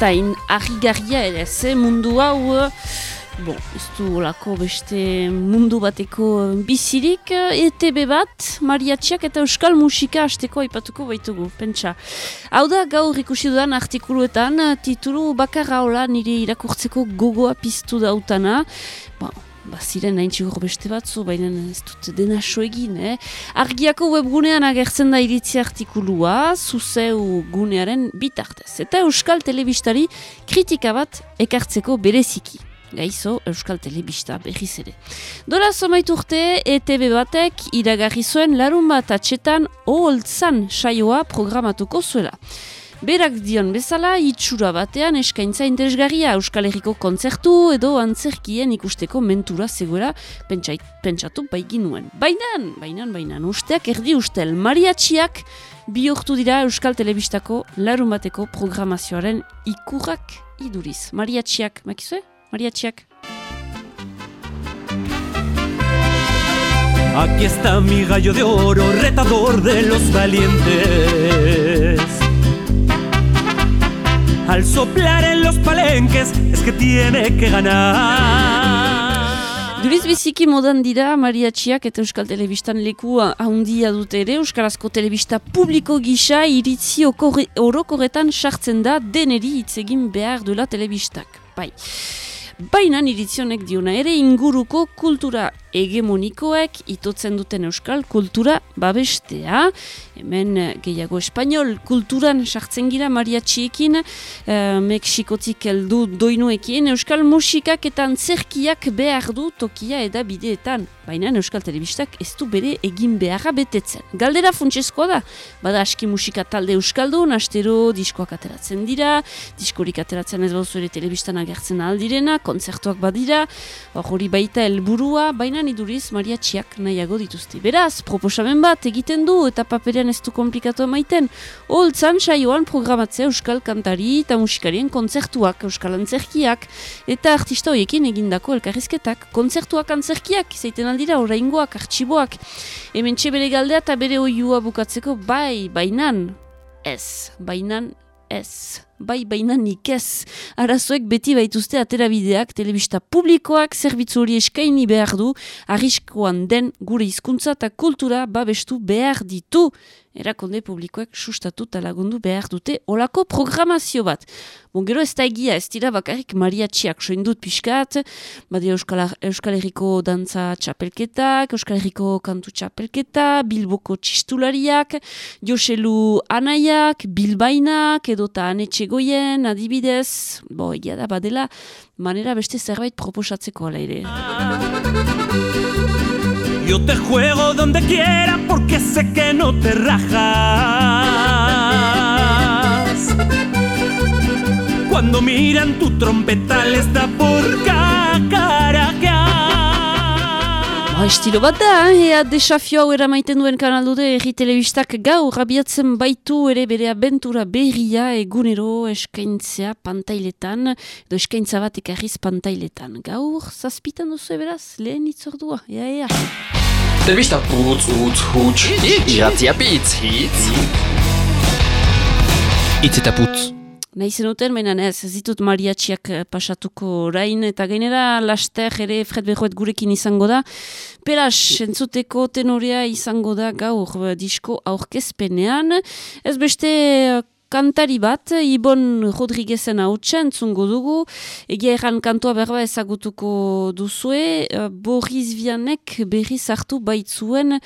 da in argigarria ere, ze mundu hau, eh, bon, ez du olako beste mundu bateko bizirik, ETB bat, mariatxiak eta euskal musika hasteko aipatuko baitugu, pentsa. Hau da, gaur ikusi dudan artikuluetan, titulu bakarra hola nire irakurtzeko gogoa piztu dautana, bon, ba, ziren nahin txigur beste batzu, baina ez dut dena so egin, eh? Argiako webgunean agertzen da iritzi artikulua, zuzeu gunearen bitartez. Eta Euskal Telebistari kritika bat ekartzeko bereziki. Gaizo, Euskal Telebista berriz ere. Dora somaitu urte, ETB batek iragarri zuen larun bat atxetan oholtzan saioa programatuko zuela. Berak dion bezala, itxura batean eskaintza interesgarria Euskal Herriko kontzertu edo antzerkien ikusteko mentura zegoela pentsait, pentsatu baigin nuen. Bainan, bainan, bainan, usteak erdi ustel mariatxiak bihurtu dira Euskal Telebistako larun bateko programazioaren ikurrak iduriz. Mariatxiak, makizue? Mariatxiak. Aquí está mi gallo de oro, retador de los valientes. Al soplar en los palenques es que tiene que ganar. Duriz biziki modan dira mariatxiak eta Euskal Telebistan leku handia dute ere Euskarazko Telebista publiko gisa iritzi orokorretan sartzen da deneri hitz egin behar duela Telebistak. Bai. Baina iritzionek diona ere inguruko kultura hegemonikoek itotzen duten euskal kultura babestea. Hemen gehiago espainol kulturan sartzen gira mariatxiekin, eh, Mexikotik heldu doinuekin, euskal musikak eta antzerkiak behar du tokia eda bideetan. Baina euskal telebistak ez du bere egin beharra betetzen. Galdera funtsezkoa da, bada aski musika talde euskaldun, astero diskoak ateratzen dira, diskorik ateratzen ez bauzu ere telebistan agertzen aldirena, kontzertuak badira, hori baita helburua, baina iduriz mariatxiak nahiago dituzte. Beraz, proposamen bat egiten du eta paperean ez du komplikatu emaiten. Holtzan saioan programatzea euskal kantari eta musikarien kontzertuak, euskal antzerkiak eta artista horiekin egindako elkarrizketak. Kontzertuak antzerkiak, izaiten aldira, oraingoak, artxiboak. Hemen bere galdea eta bere oiua bukatzeko, bai, bainan, ez, bainan, ez bai baina nik ez. Arazoek beti baituzte aterabideak, telebista publikoak, zerbitzu hori eskaini behar du, arriskoan den gure hizkuntza eta kultura babestu behar ditu. Erakonde publikoek sustatu lagundu behar dute olako programazio bat. Bon, gero ez da egia, ez dira bakarrik mariatxiak soindut pixkat, badia Euskal, Euskal Herriko dantza txapelketak, Euskal Herriko kantu txapelketa, Bilboko txistulariak, Joselu Anaiak, Bilbainak, edota Anetxe goien, adibidez, bo, egia da, badela, manera beste zerbait proposatzeko ala ere. Yo te juego donde quiera porque sé que no te rajas. Cuando miran tu trompeta les da por cacaraquear. Ba, estilo bat da, eh? ea desafio hau eramaiten duen kanaldude erri telebistak gau rabiatzen baitu ere bere abentura berria egunero eskaintzea pantailetan, edo eskaintza bat ekarriz pantailetan. Gaur, zazpitan duzu eberaz, lehen itzordua, ea, ea. Telebista putz, utz, huts, iratzia pitz, hitz. Itz eta putz. Nahi zenuten, baina ez, ez ditut mariatxiak eh, pasatuko orain, eta gainera laster ere Fred Berroet gurekin izango da. Pelas, entzuteko tenorea izango da gaur eh, disko aurkezpenean. Ez beste kantari bat, Ibon Rodriguezen hau entzungo dugu. Egia erran kantoa berba ezagutuko duzue, Boris Vianek berriz hartu baitzuen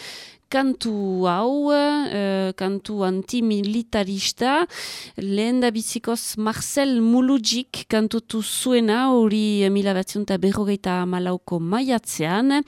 kantu hau, uh, kantu antimilitarista, lehen da bizikoz Marcel Mulujik kantutu zuena, hori mila batziunta berrogeita malauko maiatzean,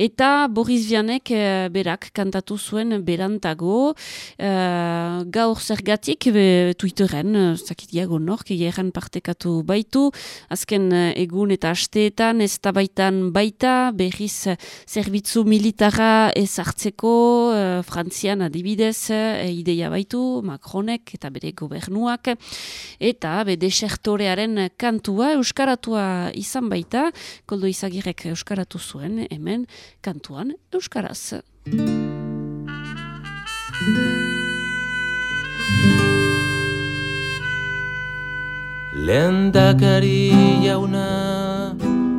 eta Boris Vianek uh, berak kantatu zuen berantago, uh, gaur zergatik, be, Twitteren, zakit diago nork, egeran partekatu baitu, azken egun eta asteetan, ez baitan baita, berriz zerbitzu militara ezartzeko, uh, Frantzian adibidez uh, ideia baitu, Macronek eta bere gobernuak, eta be desertorearen kantua euskaratua izan baita, koldo izagirek euskaratu zuen, hemen kantuan euskaraz. Lendakari jauna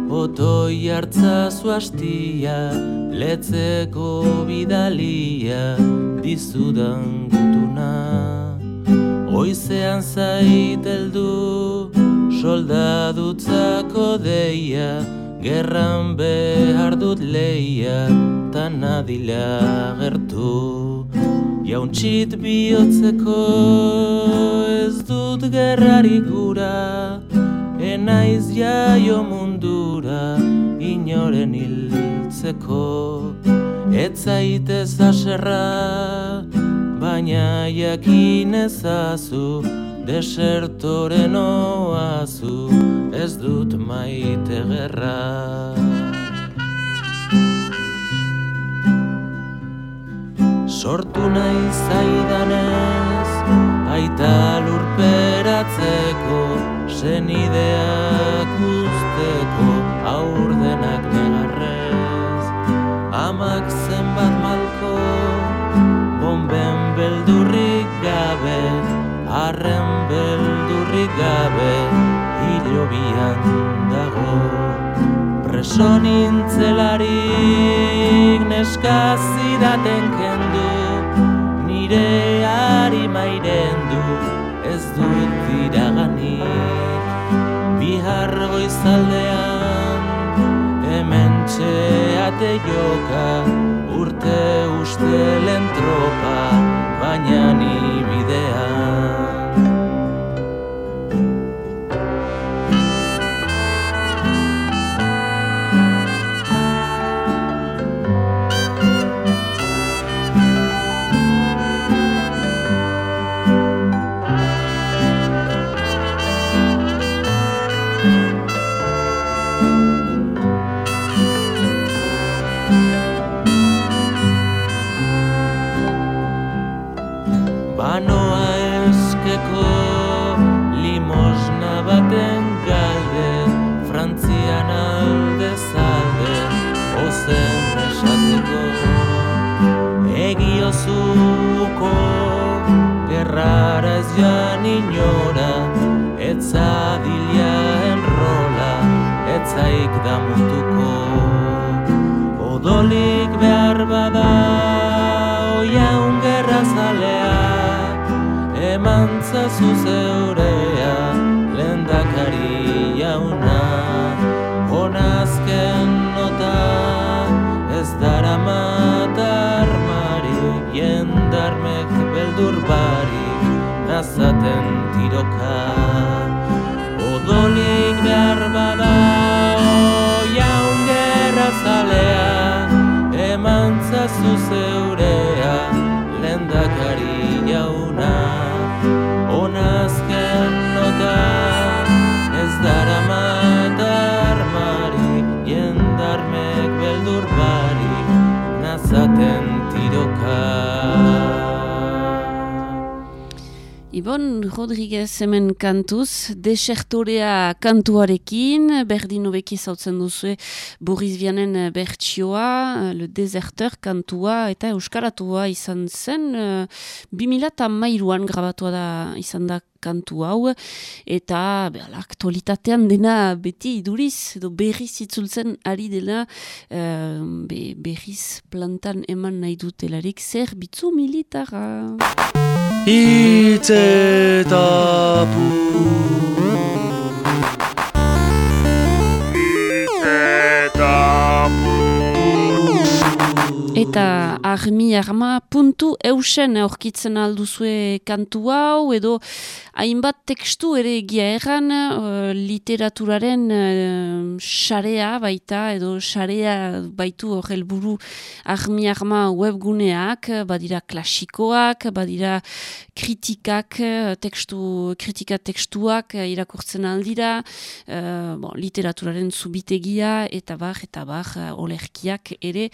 Otoi hartzazu hastia Letzeko bidalia Dizudan gutuna. Oizean zaiteldu Soldadutzako deia Gerran behar dut leia Tan adila gertu. Jauntxit bihotzeko Ez dut gerrari gura Enaiz jaio mundura Inoren hiltzeko. Ez zaitez aserra Baina jakin ezazu Desertoren oazu Ez dut maite gerra. Sortu nahi zaidanez Aita lurperatzeko Senideak usteko Aurdenak negarrez. Amak zenbat malko Bomben beldurrik gabe Arren beldurrik gabe Hilobian dago. Preso nintzelarik Neska zidaten kendu Nire harimairen du Bihar goizaldean Hemen txeate joka Urte ustelen tropa Baina ni bidean etzaik damutuko Odolik behar bada oian gerra zalea Eman zazu zeurea lendakari jauna. Honazken nota ez dara matarmarik Jendarmek beldur barik nazaten Eman zazu zeurea lendakari Ibon Rodriguez hemen kantuz, desertorea kantuarekin, berdin hobeki zautzen duzu Boris Vianen bertsioa, Le Deserteur kantua eta euskaratua izan zen, uh, 2008an grabatua da izan da kantu hau, eta behala, aktualitatean dena beti iduriz, edo berriz itzultzen ari dela, uh, be, berriz plantan eman nahi dutelarik, zer bitzu militara. Hitz eta Eta armi arma puntu eusen aurkitzen alduzue kantu hau edo hainbat tekstu ere egia erran uh, literaturaren uh, sarea baita edo sarea baitu hor helburu armi arma webguneak badira klasikoak, badira kritikak, uh, tekstu, kritika tekstuak irakurtzen aldira uh, bon, literaturaren zubitegia eta bar eta bar olerkiak ere.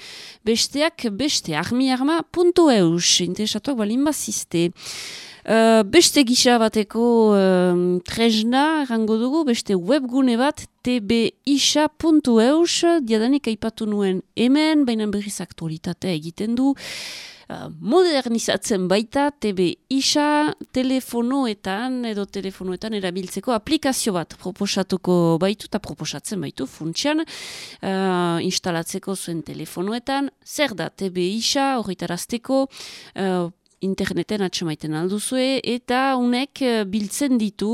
Besteak beste armi arma puntu eus interesatuak balin bazizte Uh, beste gisa bateko um, tresna, errango dugu, beste webgune bat, tbisa.eus, diadanik aipatu nuen hemen, baina berriz aktualitatea egiten du, Uh, modernizatzen baita TV isa telefonoetan edo telefonoetan erabiltzeko aplikazio bat proposatuko baitu eta proposatzen baitu funtsian. Uh, instalatzeko zuen telefonoetan. Zer da TV isa horretarazteko? Uh, interneten atxemaiten alduzue eta unek biltzen ditu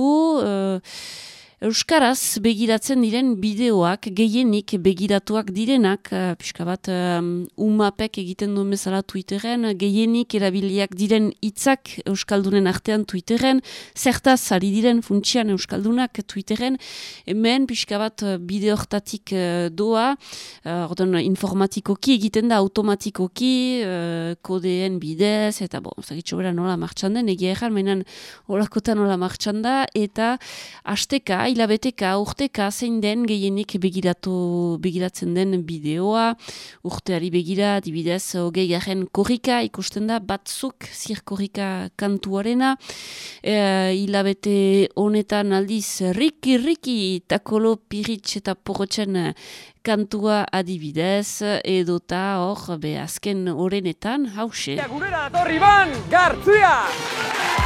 Euskaraz begiratzen diren bideoak, gehienik begiratuak direnak, uh, pixka bat um, umapek egiten duen bezala Twitteren, gehienik erabiliak diren hitzak Euskaldunen artean Twitteren, zertaz ari diren funtsian Euskaldunak Twitteren, hemen pixka bat uh, bideortatik uh, doa, uh, ordan informatikoki egiten da automatikoki, uh, kodeen bidez, eta bo, zagitxo bera nola martxan den, egia erran, menan holakotan nola martxan da, eta asteka, hilabeteka, urteka zein den gehienik begiratu, begiratzen den bideoa, urteari begira, dibidez, hogei garen korrika ikusten da, batzuk zirkorrika kantuarena, e, hilabete honetan aldiz, riki, riki, takolo, piritx eta porrotxen kantua adibidez, edota hor, be azken horrenetan, hause. Gurera, torri ban, gartzia!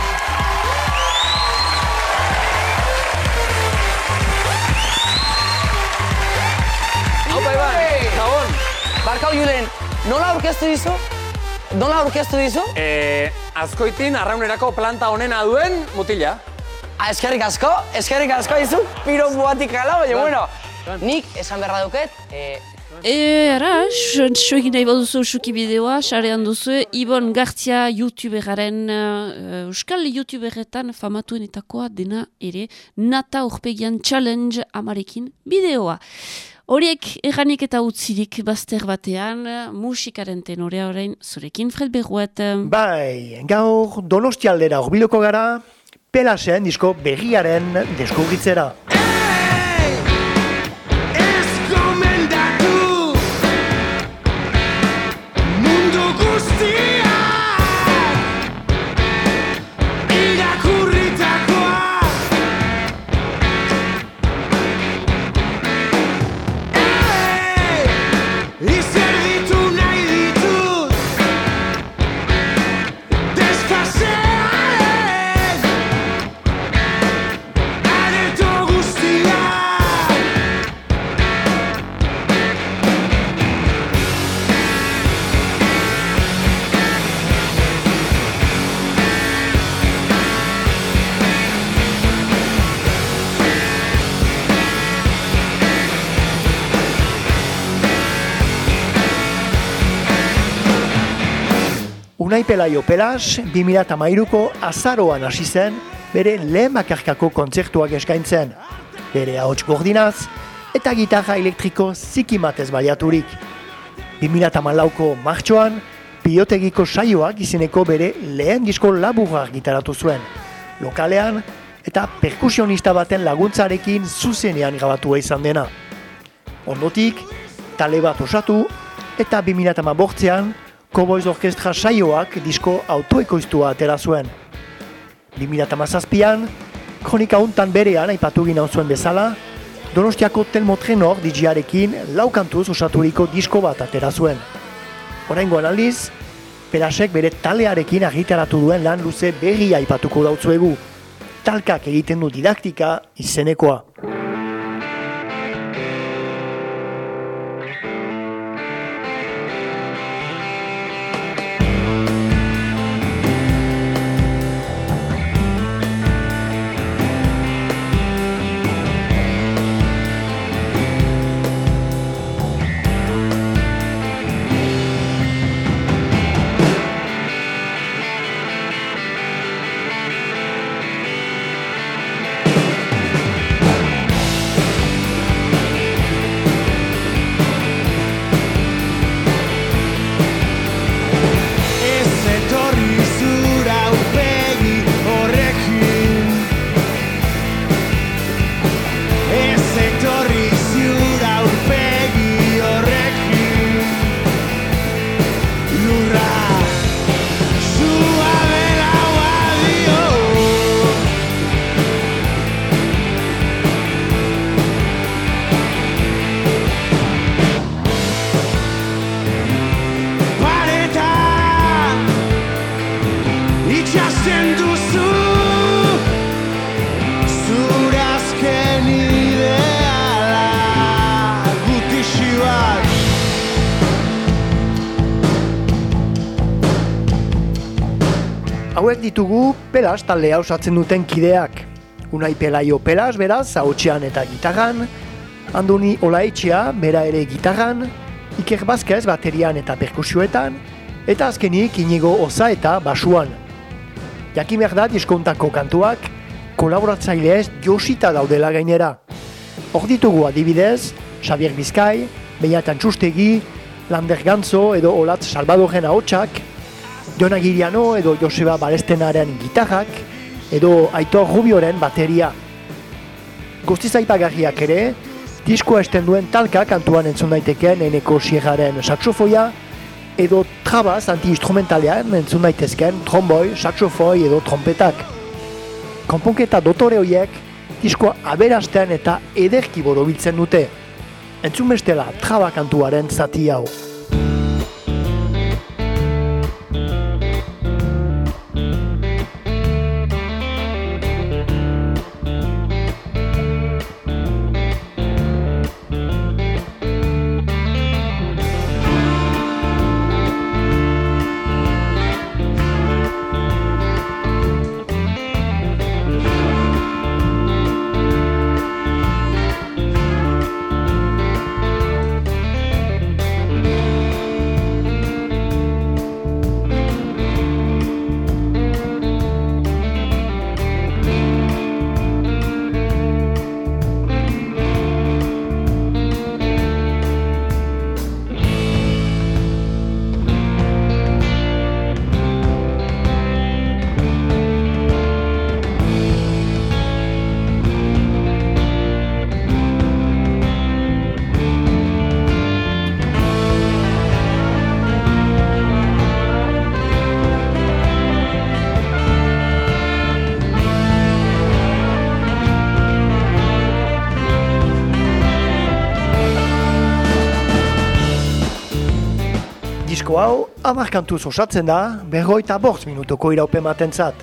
Bai, bai, Gabon. Barkau Julen, nola aurkeztu dizu? Nola aurkeztu dizu? Eh, azkoitin arraunerako planta honena duen mutila. Ah, eskerrik asko, eskerrik asko dizu, piro buatik gala, baina, bueno, nik esan berra duket, eh, E, ara, suegin nahi baduzu suki bideoa, sarean duzu, Ibon Gartzia youtuberaren, uh, euskal youtuberetan famatuenetakoa dena ere, nata urpegian challenge amarekin bideoa. Horiek erranik eta utzirik bazter batean, musikaren tenorea orain zurekin Fred Berruet. Bai, gaur donostialdera horbiloko gara, pelasen disko berriaren deskubritzera. Unai Pelaio Pelas, 2008ko azaroan hasi zen, bere lehen makarkako kontzertuak eskaintzen. Bere ahots gordinaz, eta gitarra elektriko zikimatez baliaturik. 2008ko martxoan, biotegiko saioak izeneko bere lehen disko laburrak gitaratu zuen. Lokalean, eta perkusionista baten laguntzarekin zuzenean grabatua izan dena. Ondotik, tale bat osatu, eta 2008an, Cowboys Orkestra saioak disko autoekoiztua atera zuen. 2008an, kronika untan berean aipatu gina zuen bezala, Donostiako Telmo Trenor digiarekin laukantuz osaturiko disko bat atera zuen. Horengoan aldiz, Perasek bere talearekin argitaratu duen lan luze berria aipatuko dautzuegu. Talkak egiten du didaktika izenekoa. Pelas taldea osatzen duten kideak. Unai Pelaio pelas beraz, hautsean eta gitarran, Andoni Olaetxea bera ere gitarran, Iker Bazkez baterian eta perkusioetan, eta azkenik inigo oza eta basuan. Jakin behar da diskontako kantuak, kolaboratzailez josita daudela gainera. Hor ditugu adibidez, Xavier Bizkai, Beñatan Txustegi, Lander Gantzo edo Olatz Salvadoren ahotsak, Jona Giriano edo Joseba Balestenaren gitarrak, edo Aitor Rubioren bateria. Guztiz aipagarriak ere, diskoa esten duen talka kantuan entzun daiteken eneko sierraren saxofoia, edo trabaz anti-instrumentalean entzun daitezken tromboi, saxofoi edo trompetak. Konponketa dotore horiek, diskoa aberastean eta ederki borobiltzen dute. Entzun bestela traba kantuaren zati hau. Disko hau, hamar kantuz osatzen da, berroita bortz minutuko iraupen matentzat.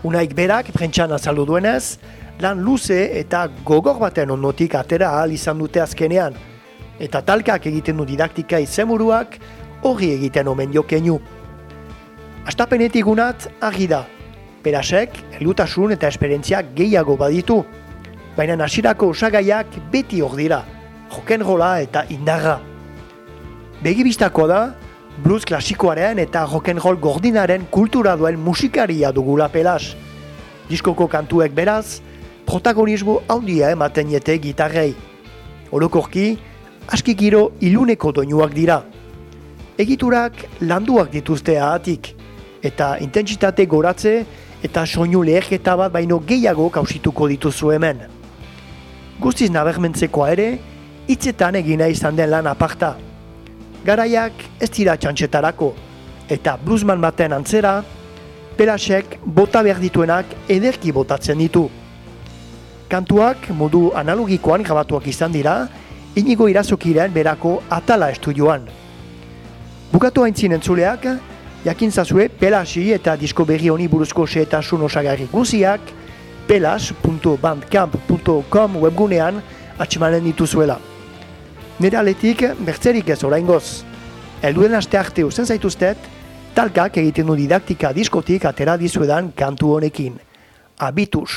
Unaik berak, prentxan azaldu duenez, lan luze eta gogor baten ondotik atera ahal izan dute azkenean, eta talkak egiten du didaktika izemuruak, hori egiten omen jokeinu. Astapenetik unat, argi da. Perasek, helutasun eta esperientziak gehiago baditu. Baina hasierako osagaiak beti hor dira, rock'n'rolla eta indarra. Begibistakoa da, blues klasikoaren eta rock'n'roll gordinaren kultura duen musikaria dugula pelas. Diskoko kantuek beraz, protagonismo handia ematen jete gitarrei. Orokorki, aski giro iluneko doinuak dira. Egiturak landuak dituzte ahatik, eta intentsitate goratze eta soinu leherketa bat baino gehiago kausituko dituzu hemen. Guztiz nabermentzekoa ere, hitzetan egina izan den lan aparta. Garaiak ez dira txantxetarako, eta bluesman baten antzera, Pelasek bota behar dituenak ederki botatzen ditu. Kantuak modu analogikoan grabatuak izan dira, inigo irazokirean berako atala estudioan. Bukatu haintzin entzuleak, jakin zazue Pelasi eta disko berri honi buruzko xeetasun osagarri guziak, pelas.bandcamp.com webgunean atxemanen dituzuela. Nire aletik, bertzerik ez oraingoz. Elduen aste arte uzen zaituztet, talkak egiten du didaktika diskotik atera dizuedan kantu honekin. Abitus.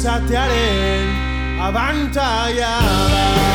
Izatearen abantaia da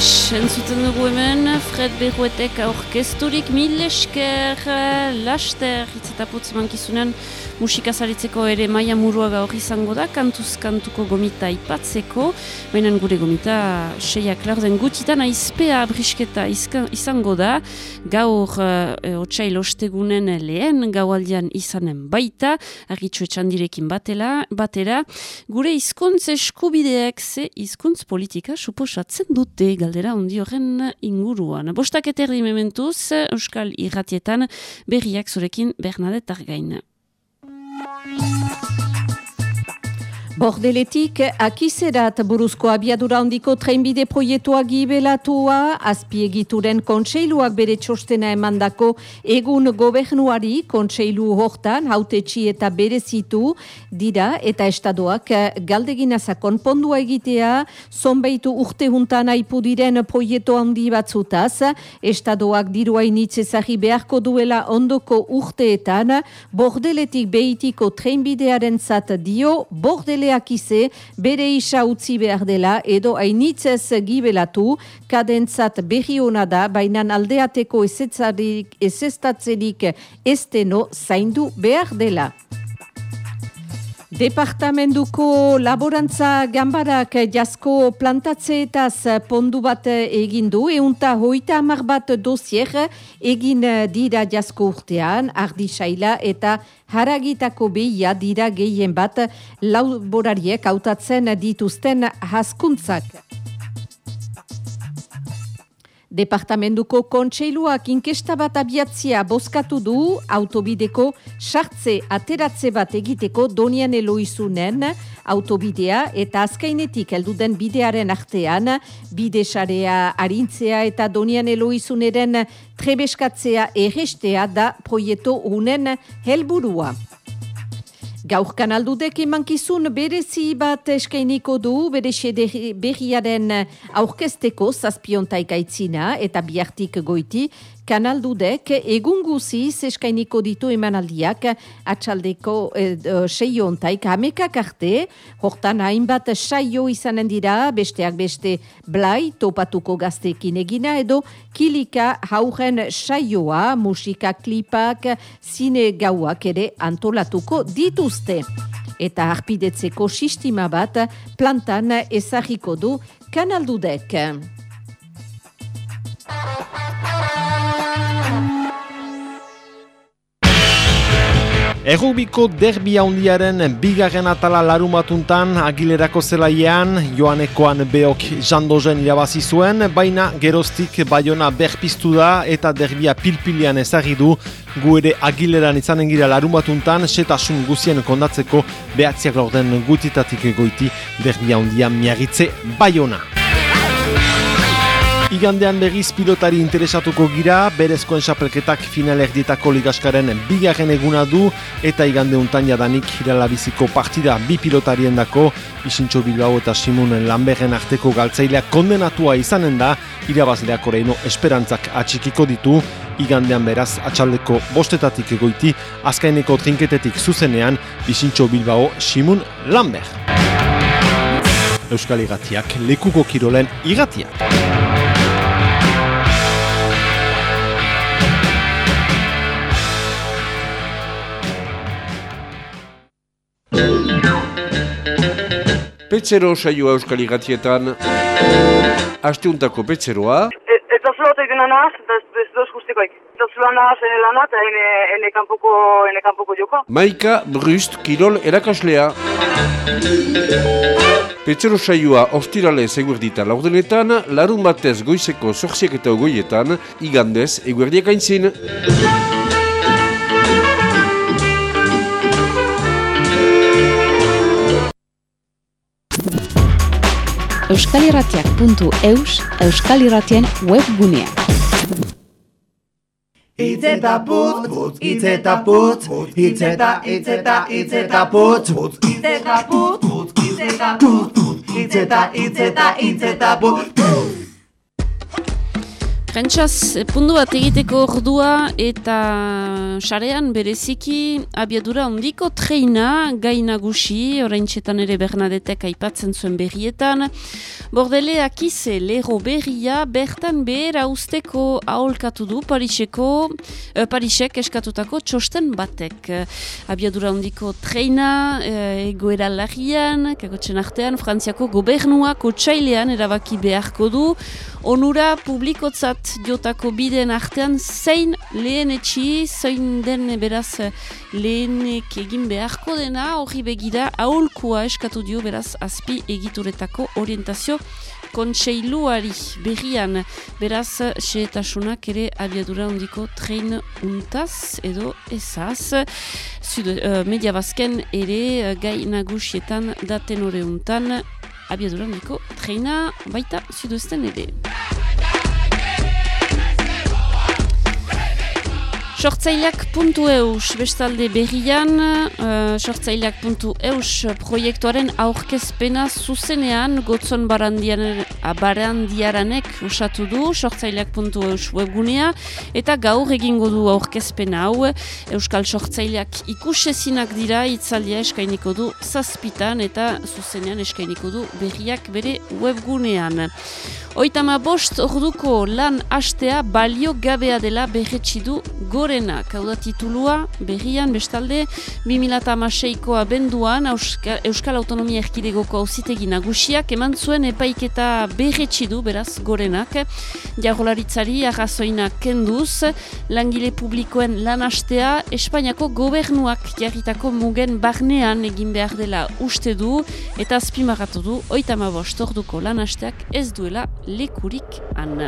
Pelas, entzuten dugu hemen, Fred Berruetek aurkezturik. Mil esker, laster, hitz eta putz mankizunen, musika zaritzeko ere maia murua gaur izango da, kantuz kantuko gomita ipatzeko, baina gure gomita seiak laurden gutitan aizpea brisketa izka- izango da, gaur uh, otsail ostegunen lehen, gaualdian izanen baita, argitxu etxandirekin batela, batera, gure hizkuntz eskubideak ze hizkuntz politika suposatzen dute galdera ondi horren inguruan. Bostak eterdi mementuz, Euskal Irratietan berriak zurekin Bernadette Argain. Música Bordeletik, akizerat buruzko abiadura handiko trenbide proiektua gibelatua, azpiegituren kontseiluak bere txostena emandako egun gobernuari kontseilu hortan hautetxi eta berezitu dira eta estadoak galdeginazakon pondua egitea zonbeitu urte juntan aipu proiektu handi batzutaz, estadoak dirua initzezari beharko duela ondoko urteetan, bordeletik behitiko trenbidearen zat dio, bordeleak ize bere isa utzi behar dela edo hainitzez gibelatu, kadentzat berri hona da, baina aldeateko ezestatzerik esteno zaindu behar dela. Departamentuko laborantza gambarak jasko plantatzeetaz pondu bat egin du, eunta hoita amar bat dosier egin dira jasko urtean, ardi saila eta haragitako behia dira gehien bat. Laborariek hautatzen dituzten haskuntzak. Departamentuko kontseiluak inkesta bat abiatzia bozkatu du autobideko sartze ateratze bat egiteko donian eloizunen autobidea eta azkainetik helduden bidearen artean bidesarea arintzea eta donian eloizuneren trebeskatzea errestea da proiektu unen helburua. Gaur kanaldudek emankizun berezi bat eskainiko du bere xede- berriaren aurkezteko zazpiontaik aitzina eta biartik goiti kanaldudek egun guziz eskainiko ditu emanaldiak atxaldeko eh, eh, seiontaik hamekak arte, hortan hainbat saio izanen dira, besteak beste blai topatuko gaztekin egina edo kilika hauren saioa, musika klipak, zine gauak ere antolatuko dituzte. Eta harpidetzeko sistema bat plantan ezagiko du kanaldudek. Errubiko derbi handiaren bigarren atala larumatuntan agilerako zelaian, joanekoan beok jandozen irabazi zuen, baina geroztik baiona berpiztu da eta derbia pilpilian ezagidu, gu ere agileran izanen gira larumatuntan, setasun guzien kondatzeko behatziak orden gutitatik egoiti derbia handian miagitze baiona. Igandean begiz pilotari interesatuko gira, berezkoen xapelketak finaler dietako ligaskaren bigarren eguna du, eta igande untan jadanik hiralabiziko partida bi pilotarien dako, Isintxo Bilbao eta Simunen Lanberren arteko galtzaileak kondenatua izanen da, irabazleak oreino esperantzak atxikiko ditu, igandean beraz atxaldeko bostetatik egoiti, azkaineko trinketetik zuzenean, Isintxo Bilbao Simun Lanber. Euskal Igatiak, lekuko kirolen igatiak. Petzero saioa euskal igatietan, asteuntako petzeroa. Ez da zula egin anaz, ez doz guztikoik. Ez da zula anaz ene lana eta ene, ene, kanpoko, ene kanpoko joko. Maika Brust Kirol erakaslea. Petzero saioa ostirale eguerdita laurdenetan, larun batez goizeko zorziak eta ogoietan, igandez eguerdiak aintzin. euskalirratiak.eus euskalirratien webgunea. Itzeta putz, putz, itzeta putz, itzeta, itzeta, itzeta putz, putz, itzeta putz, putz, itzeta putz, itzeta, itzeta, itzeta putz, Prentxaz, pundu bat egiteko ordua eta sarean bereziki abiadura ondiko treina gai nagusi, orain txetan ere Bernadetek aipatzen zuen berrietan. Bordele akize lero berria bertan behera usteko aholkatu du Pariseko, eh, Parisek eskatutako txosten batek. Abiadura ondiko treina eh, egoera lagian, kakotzen artean, Frantziako gobernuak otxailean erabaki beharko du, onura publikotzat jotako bideen artean zein lehen etxi, zein den beraz lehenek egin beharko dena, hori begira aholkua eskatu dio beraz azpi egituretako orientazio kontseiluari berrian beraz xeetasunak ere abiadura ondiko tren untaz edo ezaz Zude, uh, media bazken ere uh, gai nagusietan daten hori untan abiadura ondiko trena baita zuduzten ere. Sortzaileak.eus bestalde berrian, uh, sortzaileak.eus proiektuaren aurkezpena zuzenean gotzon barandian, barandiaranek usatu du, sortzaileak.eus webgunea, eta gaur egingo du aurkezpena hau, Euskal Sortzaileak ikusezinak dira, itzaldia eskainiko du zazpitan, eta zuzenean eskainiko du berriak bere webgunean. Oitama bost orduko lan astea balio gabea dela berretsi du gorenak. Hau titulua berrian bestalde 2006ko abenduan Euskal Autonomia Erkidegoko auzitegi nagusiak eman zuen epaiketa berretsi du beraz gorenak. Jarrolaritzari arrazoina kenduz langile publikoen lan astea Espainiako gobernuak jarritako mugen barnean egin behar dela uste du eta azpimarratu du oitama bost orduko lan asteak ez duela lekurik an.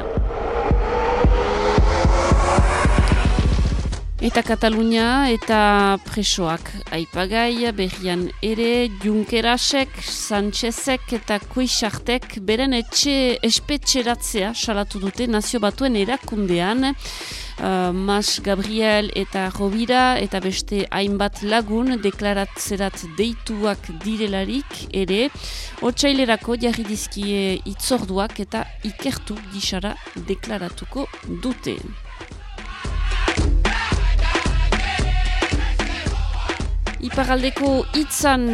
Eta Katalunia eta presoak aipagai berrian ere Junkerasek, Sanchezek eta Kuixartek beren etxe espetxeratzea salatu dute nazio batuen erakundean. Uh, Mas Gabriel eta Rovira eta beste hainbat lagun deklaratzerat deituak direlarik ere Otsailerako jarri dizkie itzorduak eta ikertu gisara deklaratuko dute. Iparaldeko hitzan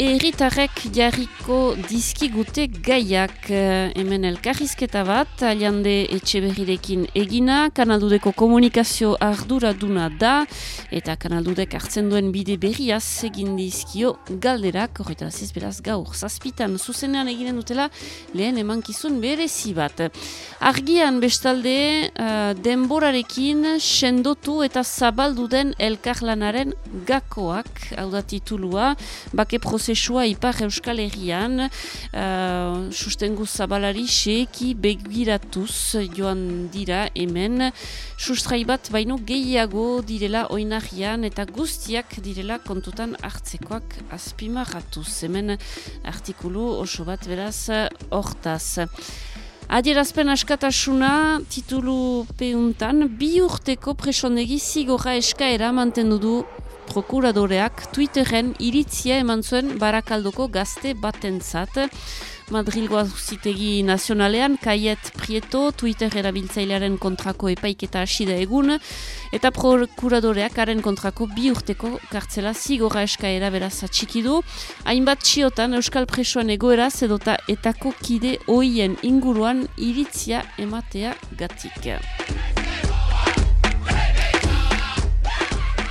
erritarrek jarriko dizkigute gaiak. Eh, hemen elkarrizketa bat, aliande etxe berrirekin egina, kanaldudeko komunikazio arduraduna da, eta kanaldudek hartzen duen bide berriaz egin dizkio galderak, horretaraziz beraz gaur, zazpitan. Zuzenean eginen dutela lehen emankizun berezi bat. Argian bestalde uh, denborarekin sendotu eta zabaldu den elkarlanaren gakoak, hau da titulua, bake prozesua ipar euskal herrian, uh, sustengu zabalari seeki begiratuz joan dira hemen, sustrai bat baino gehiago direla oinarrian eta guztiak direla kontutan hartzekoak azpimarratuz. Hemen artikulu oso bat beraz hortaz. Adierazpen askatasuna titulu peuntan, bi urteko presondegi zigorra eskaera mantendu du prokuradoreak Twitterren iritzia eman zuen barakaldoko gazte batentzat. Madrilgo zitegi nazionalean, Kaiet Prieto, Twitter erabiltzailearen kontrako epaiketa asida egun, eta prokuradoreak haren kontrako bi urteko kartzela zigorra eskaera beraz atxikidu. Hainbat txiotan Euskal Presoan egoera zedota etako kide oien inguruan iritzia ematea gatik.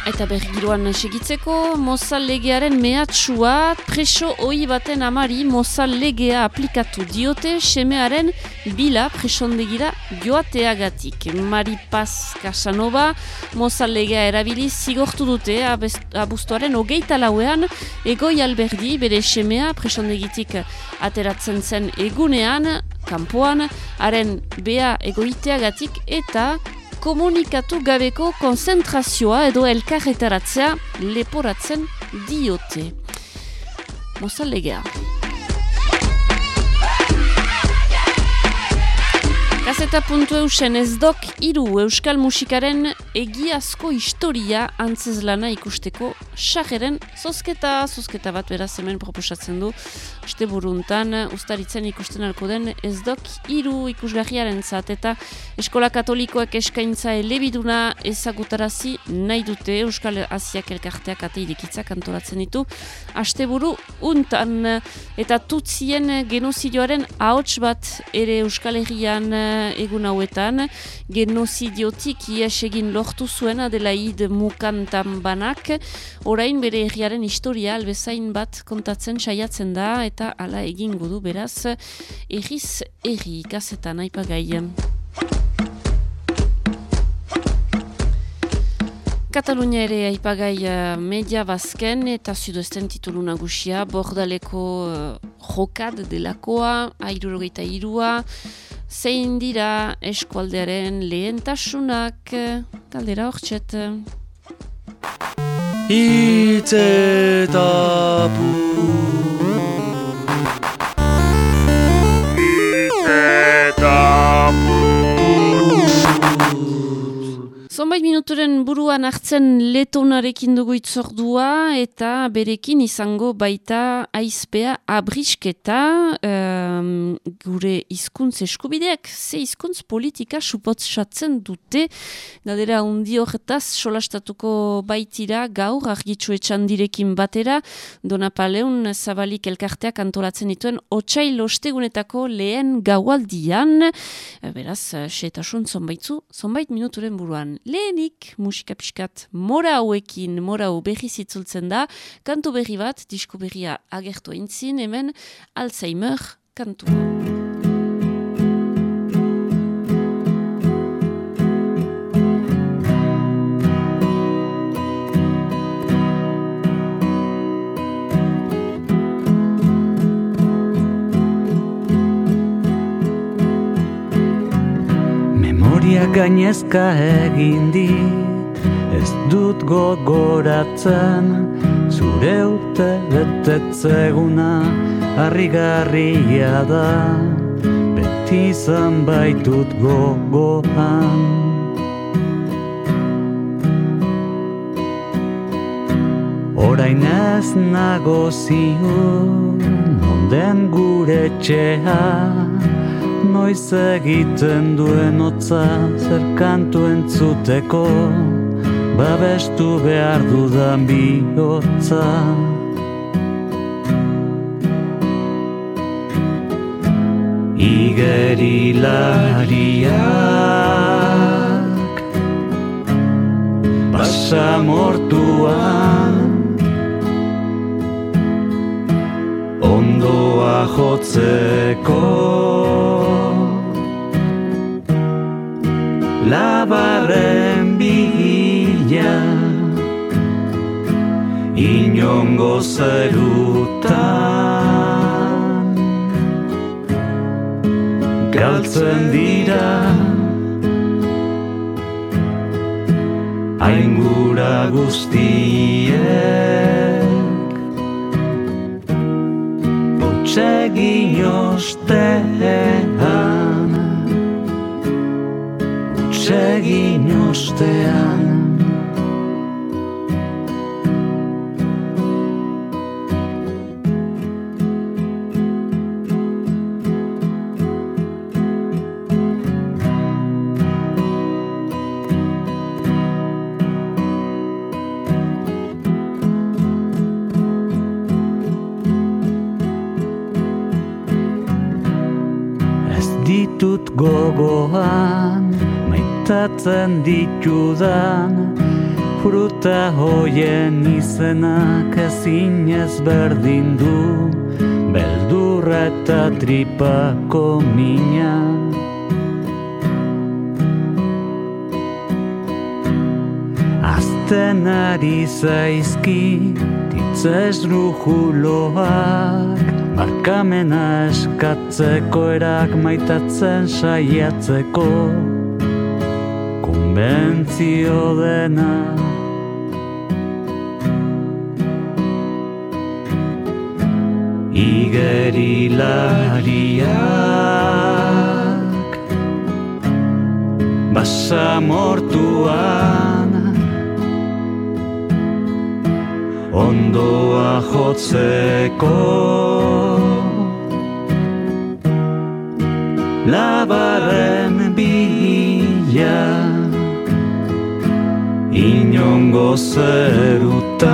Eta bergiroan segitzeko, Mozal legearen mehatxua preso hoi baten amari Mozal legea aplikatu diote semearen bila presondegira joateagatik. Mari Paz Casanova, Mozal legea erabili zigortu dute abuztuaren hogeita lauean egoi alberdi bere semea presondegitik ateratzen zen egunean, kanpoan, haren bea egoiteagatik eta komunikatu gabeko konzentrazioa edo elkarretaratzea leporatzen diote. Mozalegea. Gazeta puntu eusen ez dok iru euskal musikaren egiazko historia antzezlana ikusteko xajeren zozketa, zozketa bat beraz hemen proposatzen du. Uste buruntan ustaritzen ikusten alko den ez dok iru ikusgarriaren zat eta eskola katolikoak eskaintza elebiduna ezagutarazi nahi dute. Euskal asiak elkarteak ate irikitzak antolatzen ditu. Aste buru untan eta tutzien genozidioaren ahots bat ere euskal herrian egun hauetan, genozidiotik ies egin lortu zuen adelaid mukantan banak, orain bere erriaren historia albezain bat kontatzen saiatzen da, eta ala egin gudu beraz, erriz erri gazetan aipagaien. Katalunia ere aipagai uh, media bazken eta zudoesten titulu nagusia, bordaleko uh, jokad delakoa, airurogeita irua, zein dira eskualdearen lehentasunak, taldera hor txet. Itzetapu Zonbait minuturen buruan hartzen letonarekin dugu itzordua eta berekin izango baita aizpea abrisketa um, gure hizkuntz eskubideak ze hizkuntz politika supotsatzen dute. Gadera undi horretaz solastatuko baitira gaur argitsu etxandirekin batera Dona Paleun zabalik elkarteak antolatzen dituen otxail ostegunetako lehen gaualdian. Beraz, setasun zonbaitzu zonbait minuturen buruan lehenik musika pixkat mora hauekin, mora hau berri zitzultzen da, kantu berri bat, disko berria agertu eintzin, hemen Alzheimer kantua. Memoria gainezka egin dit Ez dut gogoratzen Zure urte betetzeguna Harrigarria da. Beti izan baitut gogoan. Orain ez nago ziur Nonden gure txea Noiz egiten duen hotza zer kantu entzuteko babestu behar dudan bihotza Igerilariak Basamortuan Ondoa jotzeko Labarren bila Inongo zerutan. Galtzen dira. Aingura guztiek. Utsegin ostean Utsegin ostean Maitatzen ditudan Fruta hoien izenak ezin ezberdin du. Beldurra eta tripako mina. Azten ari zaizki Titzez rujuloak. Barkamena eskatzeko erak maitatzen saiatzeko Konbentzio dena. Igerilariak Basamortuan Ondoa jotzeko Labarren bila Inongo zerutan.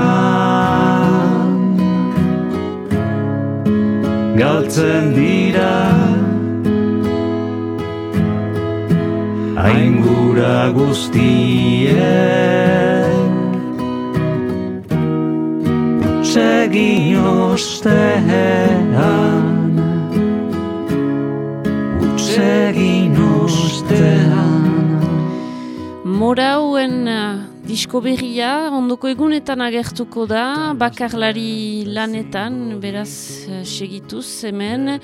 Galtzen dira. Aingura guztiek. Utsegin ostean. Utsegin ostean. Morauen uh, disko berria, ondoko egunetan agertuko da, bakarlari lanetan, beraz uh, segituz hemen,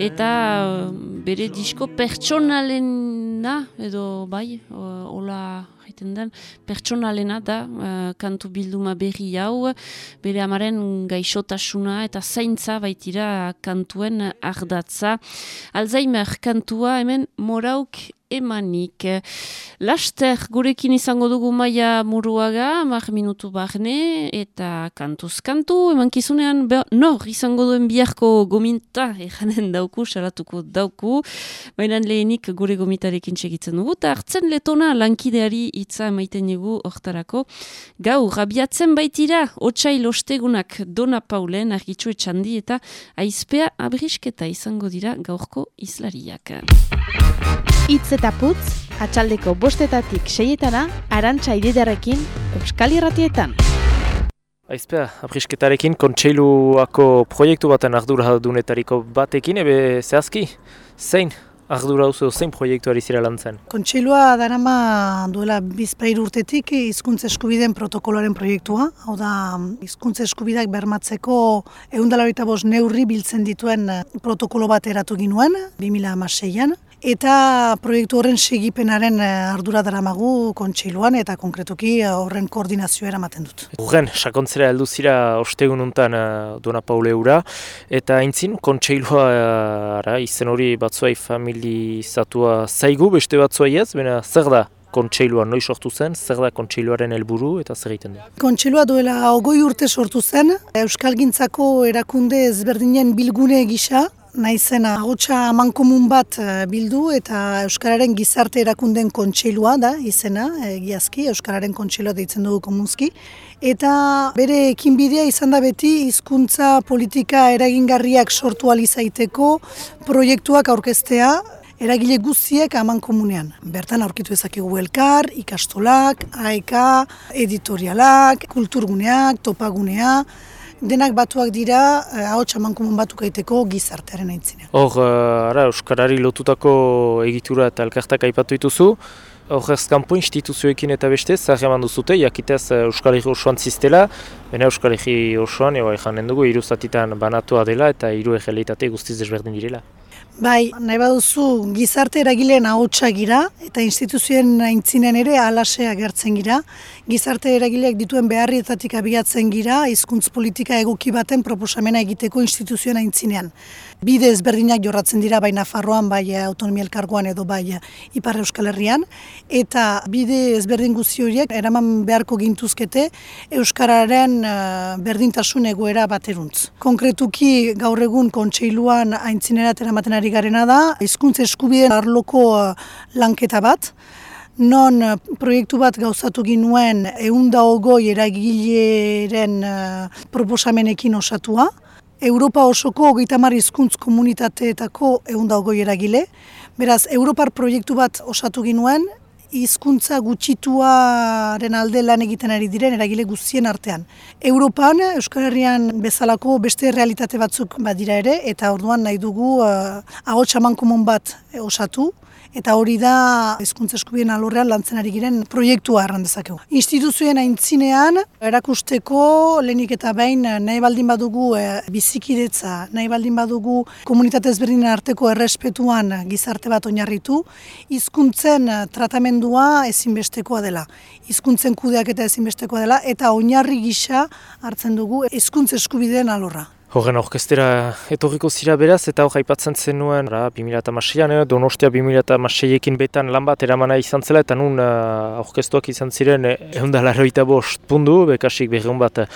eta uh, bere disko pertsonalena, edo bai, uh, hola egiten den, pertsonalena da, uh, kantu bilduma berri hau, bere amaren gaixotasuna eta zaintza baitira kantuen ardatza. Alzheimer kantua hemen morauk emanik. Laster gurekin izango dugu maia muruaga, mar minutu barne, eta kantuz kantu, eman kizunean, nor izango duen biharko gominta, ejanen dauku, salatuko dauku, baina lehenik gure gomitarekin segitzen dugu, eta hartzen letona lankideari hitza emaiten dugu hortarako. Gau, rabiatzen baitira, otxail ostegunak Dona Paulen, argitxu etxandi, eta aizpea abrisketa izango dira gaurko islariak. Itz eta putz, atxaldeko bostetatik seietana, arantxa ididarekin, Euskal Irratietan. Aizpea, aprisketarekin, kontseiluako proiektu baten ardura dunetariko batekin, ebe zehazki, zein ardura duzu, zein proiektuari zira lan zen? Kontseilua darama duela bizpair urtetik hizkuntza eskubideen protokoloaren proiektua, hau da hizkuntza eskubideak bermatzeko eundalaroita bost neurri biltzen dituen protokolo bat eratu ginuen, 2006an, Eta proiektu horren segipenaren ardura daramagu kontseiluan eta konkretuki horren koordinazioa eramaten dut. Horren, sakontzera heldu zira ostegun untan uh, Dona Pauleura, eta aintzin kontseilua uh, izen hori batzuai familizatua zaigu, beste batzuai ez, bena zer da kontseilua noi sortu zen, zer da kontseiluaren helburu eta zer egiten du? Kontseilua duela ogoi urte sortu zen, Euskalgintzako erakunde ezberdinen bilgune gisa, naizena agotxa amankomun bat eh, bildu eta Euskararen gizarte erakunden kontseilua da izena, egiazki, Euskararen kontseilua deitzen dugu komunzki. Eta bere ekinbidea izan da beti hizkuntza politika eragingarriak sortu alizaiteko proiektuak aurkeztea eragile guztiek aman komunean. Bertan aurkitu ezakegu elkar, ikastolak, aeka, editorialak, kulturguneak, topagunea, denak batuak dira eh, ahots amankomun batuk egiteko gizartearen aintzinean. Hor, uh, ara, Euskarari lotutako egitura eta elkartak aipatu dituzu, Hor ez kanpo instituzioekin eta beste, zahar eman duzute, jakitez eh, Euskal Herri osoan ziztela, baina Euskal Herri osoan, ego dugu, iruzatitan banatua dela eta hiru egelitate guztiz desberdin direla. Bai, nahi baduzu gizarte eragileen ahotsa gira eta instituzioen aintzinen ere alasea gertzen gira. Gizarte eragileak dituen beharrietatik abiatzen gira hizkuntz politika egoki baten proposamena egiteko instituzioen aintzinean. Bide ezberdinak jorratzen dira bai Nafarroan, bai autonomia elkargoan edo bai Ipar Euskal Herrian. Eta bide ezberdin guzti horiek eraman beharko gintuzkete euskararen uh, berdintasun egoera bateruntz. Konkretuki gaur egun kontseiluan aintzinera eramaten ari garena da, hizkuntza eskubideen arloko lanketa bat, non proiektu bat gauzatu ginuen eunda ogoi eragileren proposamenekin osatua, Europa osoko hogeita mar hizkuntz komunitateetako eunda ogoi eragile, beraz, Europar proiektu bat osatu ginuen, hizkuntza gutxituaren alde lan egiten ari diren eragile guztien artean. Europan, Euskal Herrian bezalako beste realitate batzuk badira ere, eta orduan nahi dugu uh, ahots komun bat osatu, eta hori da hezkuntza eskubien alorrean lantzen ari giren proiektua erran dezakegu. Instituzioen aintzinean erakusteko lehenik eta behin nahi baldin badugu e, bizikidetza, nahi baldin badugu komunitate ezberdinen arteko errespetuan gizarte bat oinarritu, hizkuntzen tratamendua ezinbestekoa dela. Hizkuntzen kudeak eta ezinbestekoa dela eta oinarri gisa hartzen dugu hizkuntza eskubideen alorra. Horren orkestera etorriko zira beraz, eta hor haipatzen zenuen, 2006an, eh, donostia 2006ekin betan lan bat eramana izan zela, eta nun uh, orkestuak izan ziren eh, da bost pundu, bekasik behirun bat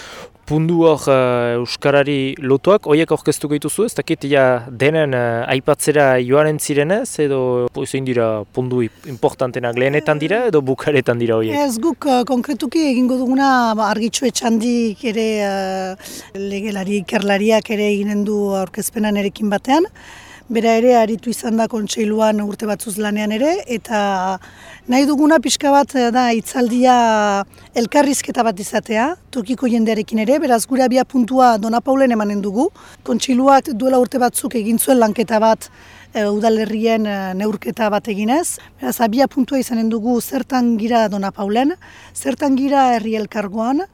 pundu hor uh, Euskarari lotuak, horiek orkestuko dituzu, ez dakit ja denen uh, aipatzera joanen zirenez, edo poizoin dira pundu importantenak lehenetan dira, edo bukaretan dira horiek? Ez guk uh, konkretuki egingo duguna ba, argitxu etxandik ere uh, legelari, ikerlariak ere eginen du aurkezpenan erekin batean, bera ere aritu izan da kontseiluan urte batzuz lanean ere, eta nahi duguna pixka bat eh, da itzaldia elkarrizketa bat izatea, tokiko jendearekin ere, beraz gure abia puntua Dona Paulen emanen dugu, kontseiluak duela urte batzuk egin zuen lanketa bat e, udalerrien e, neurketa bat eginez, beraz abia puntua izanen dugu zertan gira Dona Paulen, zertan gira herri elkargoan,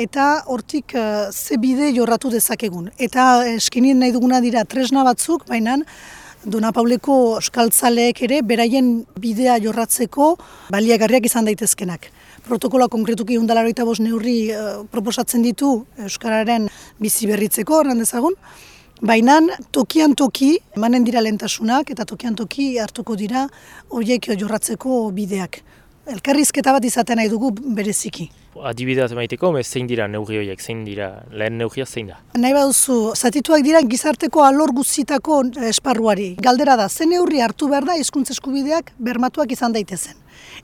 eta hortik uh, ze bide jorratu dezakegun. Eta eskenien nahi duguna dira tresna batzuk, baina Dona Pauleko eskaltzaleek ere beraien bidea jorratzeko baliagarriak izan daitezkenak. Protokola konkretuki undalaroita bos neurri uh, proposatzen ditu Euskararen bizi berritzeko, horren dezagun, Baina tokian toki, emanen dira lentasunak eta tokian toki hartuko dira horiek jorratzeko bideak. Elkarrizketa bat izaten nahi dugu bereziki adibidez maiteko, zein dira neurri horiek, zein dira, lehen neurria zein da? Nahi baduzu, zatituak dira gizarteko alor guztitako esparruari. Galdera da, zen neurri hartu behar da hizkuntza eskubideak bermatuak izan daitezen.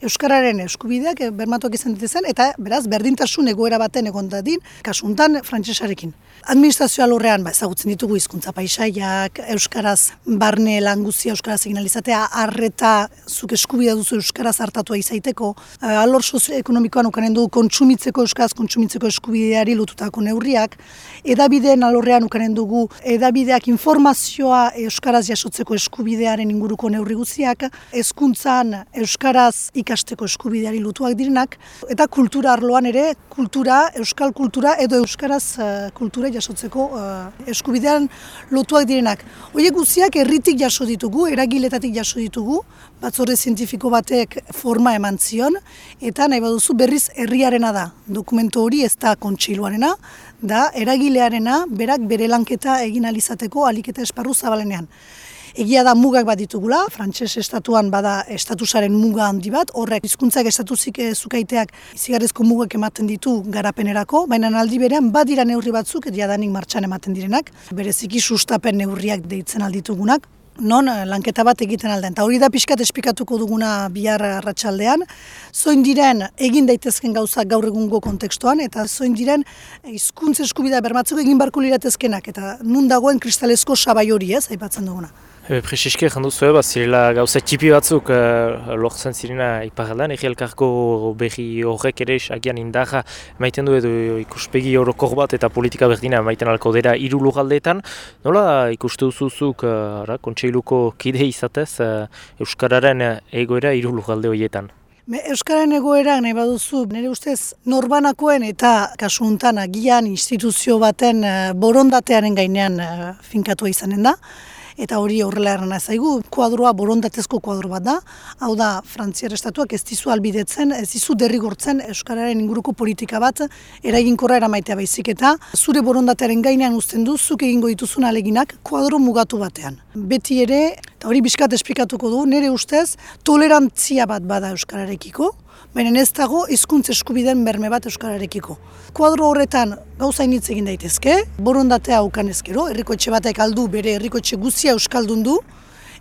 Euskararen eskubideak bermatuak izan daitezen, eta beraz, berdintasun egoera baten egon dadin, kasuntan frantsesarekin. Administrazio alorrean, ba, ezagutzen ditugu hizkuntza paisaiak, euskaraz barne languzia euskaraz egin alizatea, arreta zuk eskubidea duzu euskaraz hartatua izaiteko, eh, alor sozioekonomikoan ukanen du kontsumitzeko euskaraz kontsumitzeko eskubideari lotutako neurriak, edabideen alorrean ukanen dugu edabideak informazioa euskaraz jasotzeko eskubidearen inguruko neurri guztiak, hezkuntzan euskaraz ikasteko eskubideari lotuak direnak, eta kultura arloan ere, kultura, euskal kultura edo euskaraz uh, kultura jasotzeko uh, eskubidean lotuak direnak. Oie guztiak erritik jaso ditugu, eragiletatik jaso ditugu, batzorde zientifiko batek forma eman zion, eta nahi baduzu berriz herriarena da. Dokumentu hori ez da kontsiluarena, da eragilearena berak bere lanketa egin alizateko aliketa esparru zabalenean. Egia da mugak bat ditugula, frantses estatuan bada estatusaren muga handi bat, horrek hizkuntzak estatuzik eh, zukaiteak izigarrezko mugak ematen ditu garapenerako, baina aldi berean badira neurri batzuk jadanik martxan ematen direnak, bereziki sustapen neurriak deitzen alditugunak, non eh, lanketa bat egiten alden. Eta hori da pixkat espikatuko duguna bihar arratsaldean, zoin diren egin daitezken gauzak gaur egungo kontekstuan, eta zoin diren hizkuntza eskubidea bermatzeko egin barko liratezkenak, eta nun dagoen kristalezko sabai hori ez, aipatzen duguna. E, Presiske jandu zuen, bat zirela gauza txipi batzuk uh, lortzen zirena iparaldan, egi elkarko behi horrek ere agian indaja maiten du edo ikuspegi orokor bat eta politika berdina maiten alko dira hiru lugaldeetan. Nola ikustu duzuzuk uh, kontseiluko kide izatez uh, Euskararen egoera hiru lugalde horietan? Me, Euskaren egoera nahi baduzu, nire ustez norbanakoen eta kasu honetan agian instituzio baten borondatearen gainean finkatua izanen da eta hori horrela errana zaigu, kuadroa borondatezko kuadro bat da, hau da, Frantziar Estatuak ez dizu albidetzen, ez dizu derrigortzen Euskararen inguruko politika bat, eraginkorra eramaitea baizik eta, zure borondatearen gainean uzten du, zuk egingo dituzun aleginak kuadro mugatu batean. Beti ere, eta hori biskat esplikatuko du, nire ustez, tolerantzia bat bada Euskararekiko, baina ez dago hizkuntza eskubideen berme bat euskararekiko. Kuadro horretan gauza hitz egin daitezke, borondatea aukan ezkero, herriko batek aldu bere herriko etxe guzia euskaldun du,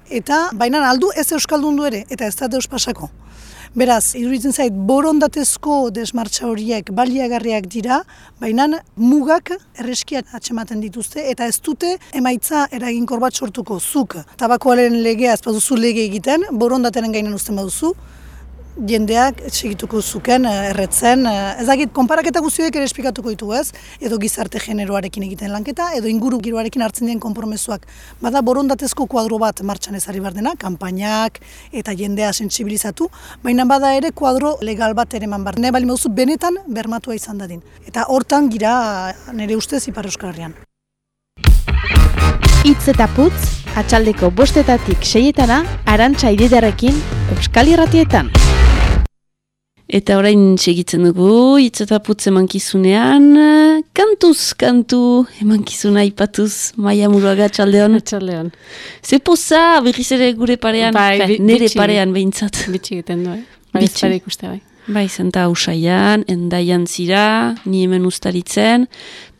eta baina aldu ez euskaldun du ere, eta ez da deus pasako. Beraz, iruditzen zait, borondatezko desmartza horiek baliagarriak dira, baina mugak erreskiat atxematen dituzte, eta ez dute emaitza eraginkor bat sortuko zuk. Tabakoaren legea ez baduzu lege egiten, borondateren gainen uzten baduzu, jendeak segituko zuken eh, erretzen. Eh, ez dakit, konparaketa guztioek ere esplikatuko ditu ez, edo gizarte generoarekin egiten lanketa, edo inguru giroarekin hartzen dien konpromesuak. Bada borondatezko kuadro bat martxan ezari bardena, kanpainak eta jendea sentsibilizatu, baina bada ere kuadro legal bat ere man bar. Ne bali mauzu benetan bermatua izan dadin. Eta hortan gira nire ustez Ipar Euskarrian. Itz eta putz, atxaldeko bostetatik seietana, arantxa ididarekin, Euskal Irratietan. Eta orain segitzen dugu, hitz eta putz emankizunean, kantuz, kantu emankizuna ipatuz, maia muruaga txaldeon. Txaldeon. Ze poza, berriz ere gure parean, bai, Fe, nere parean behintzat. Bitxi egiten du, eh? Bai, ikuste bai. Bai, zenta usaian, endaian zira, ni hemen ustaritzen,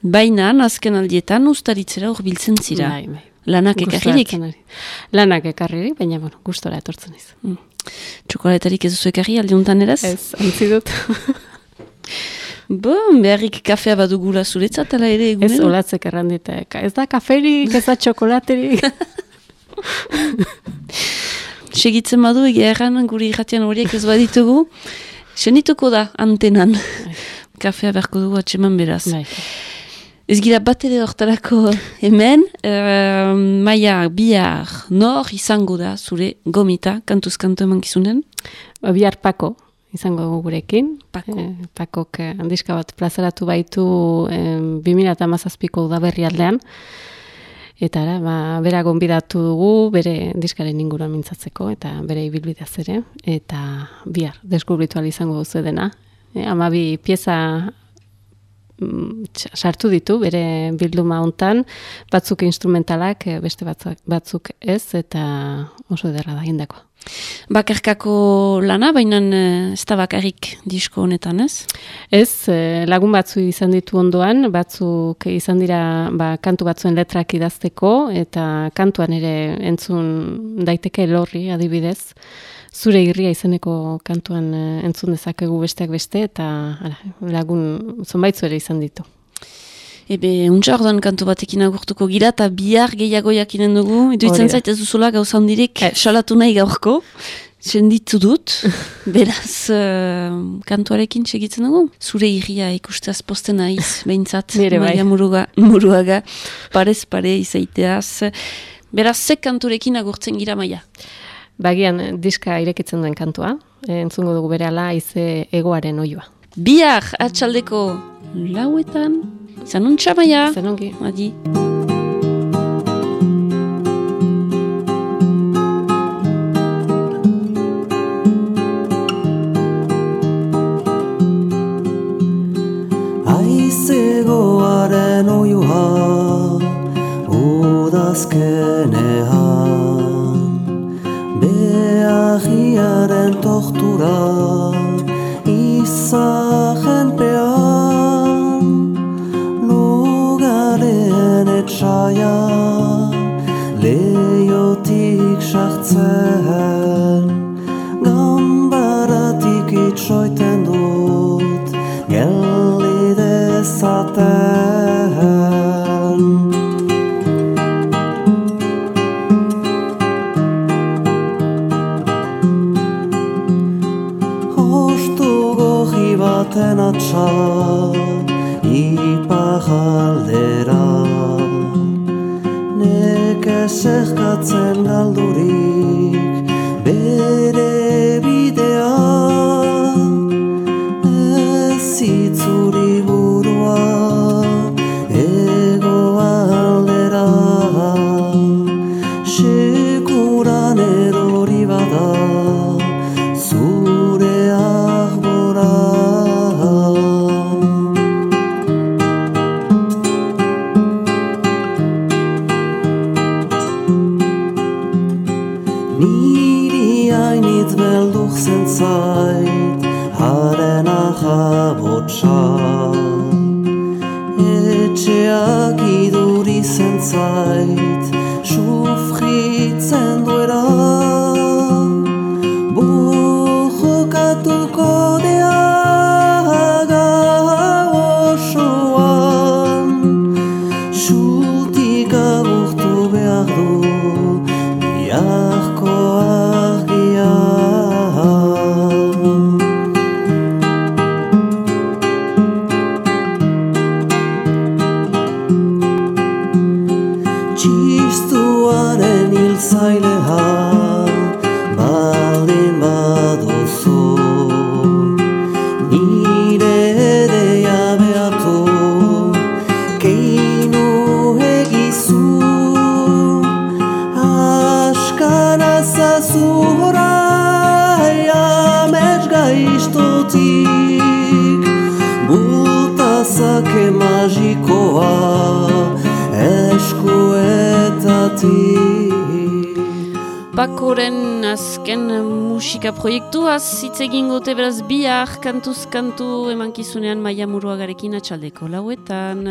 baina azken aldietan ustaritzera hor biltzen zira. Bai, bai. Lanak ekarririk? Lanak ekarririk, baina bueno, gustora etortzen iz. Mm. Txokolatarik ez duzu ekarri aldiuntan eraz? Ez, antzi dut. Bo, beharrik kafea badugula zuretzat, ala ere egunen? Ez olatzek erranditek. Ez da kaferik, ez da txokolaterik. Segitzen badu, egia erran, guri irratian horiek ez baditugu. Senituko da, antenan. Kafea beharko dugu atseman beraz. Bai. Ez gira bat ere hortarako hemen, uh, maia bihar nor izango da zure gomita, kantuz kantu eman kizunen? Bihar pako izango gurekin. Pako. Eh, pakok eh, handiska bat plazaratu baitu eh, 2008ko udaberri aldean. Eta ara, ba, bera gonbidatu dugu, bere diskaren inguruan mintzatzeko, eta bere ibilbidea ere. Eta bihar, deskubritual izango duzu dena. E, amabi pieza sartu ditu bere bilduma hontan batzuk instrumentalak eh, beste batzuk, batzuk ez eta oso ederra da indako. Bakarkako lana, baina eh, ez da bakarrik disko honetan, ez? Ez, eh, lagun batzu izan ditu ondoan, batzuk izan dira ba, kantu batzuen letrak idazteko, eta kantuan ere entzun daiteke lorri adibidez. Zure irria izeneko kantuan entzun dezakegu besteak beste, eta ara, lagun zonbaitzu ere izan ditu. Ebe, untsa ordan kantu batekin agurtuko gira, eta bihar gehiago jakinen dugu. Iduitzen zait ez duzula gauza handirik salatu nahi gaurko. Senditu dut, beraz uh, kantuarekin segitzen dugu. Zure irria ikusteaz posten aiz, behintzat, bai. Maria muruga, muruaga, parez pare izaiteaz. Beraz, ze kanturekin agurtzen gira maia? Bagian diska irekitzen duen kantua, entzungo dugu bere ala ize egoaren oioa. Bihar atxaldeko lauetan, zanuntza maia? Zanongi. Adi. Aizegoaren oioa udazkenean izahiaren tortura izahen proiektuaz hitz egingote beraz bihar kantuz kantu emankizunean maia muruagarekin atxaldeko lauetan.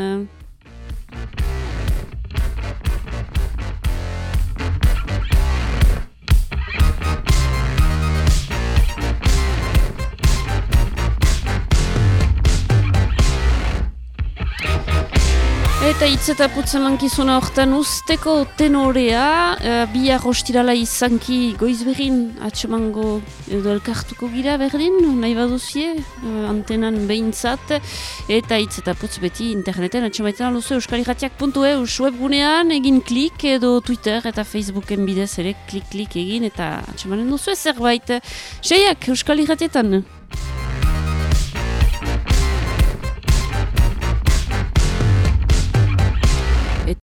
Hitz eta putz emankizuna hortan usteko tenorea, uh, bihar hostirala izanki goizberin atxemango edo elkartuko gira berdin, nahi baduzie, uh, antenan behintzat, eta hitz eta putz beti interneten atxemaitan aluzu euskaliratiak.eus webgunean egin klik edo Twitter eta Facebooken bidez ere klik-klik egin eta atxemanen duzu zerbait. Seiak euskalirratietan!